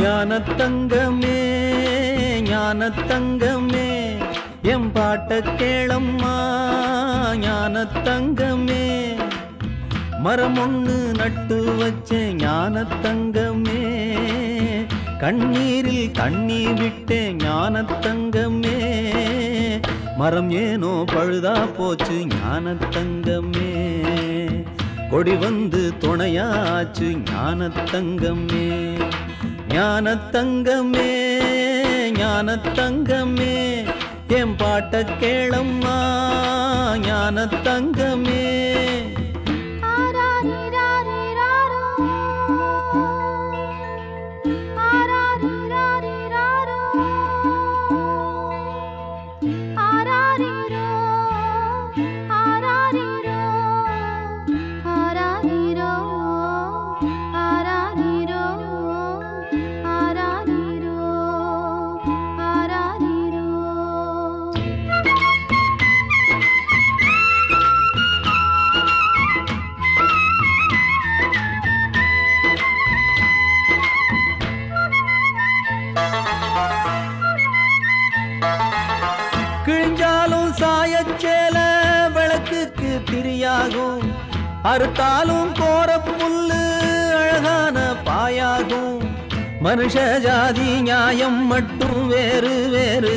ஞானத்தங்கமே ஞானத்தங்கமே M பாட்ட கேளம்மா ஞானத்தங்கமே. மரம் ஒன்று நட்டு வச்ச ஞானத்தங்கமே கண்ணீரில் தண்ணி விட்டே ஞானத்தங்கமே. மரம் ஏனோ பழுதா போச்சு ஞானத்தங்கமே. கொடி வந்து துணையாச்சு ஞானத்தங்கமே. ஞானத்தங்கமே ஞானத்தங்கமே என் பாட்ட கேளம்மா ஞானத்தங்கமே. கிழிஞ்சாலும் சாயச்சேல விளக்குக்கு திரியாகும். அறுத்தாலும் கோர புல்லு அழகான பாயாகும். மனுஷ ஜாதி நியாயம் மட்டும் வேறு வேறு.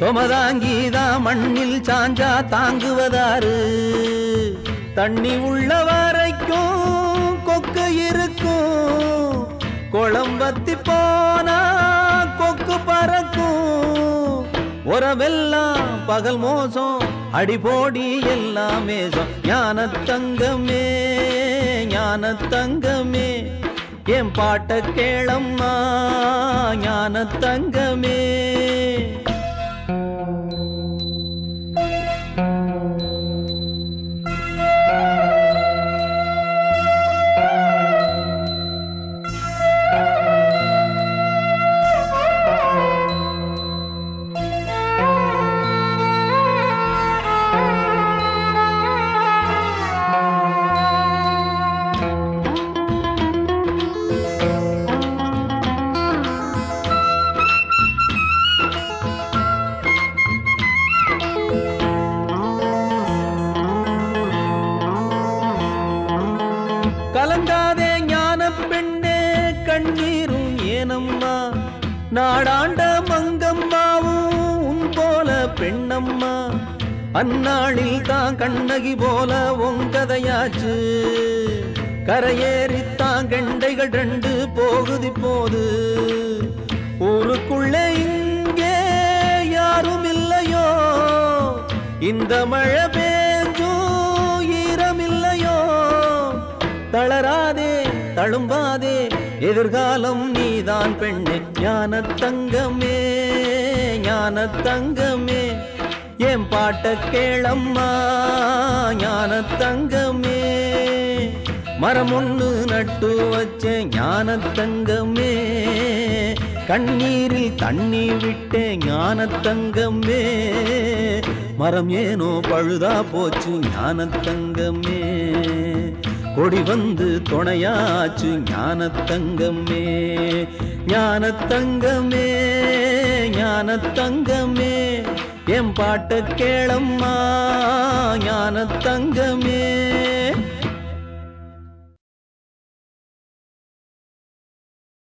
சொமதாங்கீதா மண்ணில் சாஞ்சா தாங்குவதாறு. தண்ணி உள்ள வரைக்கும் கொக்கு இருக்கும். குளம்பத்தி போனா உறவெல்லாம் பகல் மோசம் அடிபோடி எல்லாம் மேசம் ஞான தங்கமே ஞான தங்கமே. என் பாட்ட கேளம்மா ஞான தங்கமே. கண்ணீரும் ஏனம்மா நாடாண்ட மங்கம்மாவும் உன் போல பெண்ணம்மா. அந்நாளில் தான் கண்ணகி போல உங்கதையாச்சு கரையேறித்தான் கெண்டைகள் ரெண்டு போகுதி போது ஊருக்குள்ளே இங்கே யாரும் இல்லையோ இந்த மழை பேஞ்சும் ஈரமில்லையோ? தளராதே தழும்பாதே எதிர்காலம் நீதான் பெண்ணே. ஞான தங்கமே ஞான தங்கமே என் பாட்ட கேளம்மா ஞான தங்கமே மரம் ஒன்று நட்டு வச்ச ஞான தங்கமே கண்ணீரில் தண்ணி விட்ட ஞான தங்கமே மரம் ஏனோ பழுதா போச்சு ஞான தங்கமே கொடி வந்து துணையாச்சு ஞானத்தங்கமே ஞானத்தங்கமே ஞானத்தங்கமே. என் பாட்ட கேளம்மா ஞானத்தங்கமே.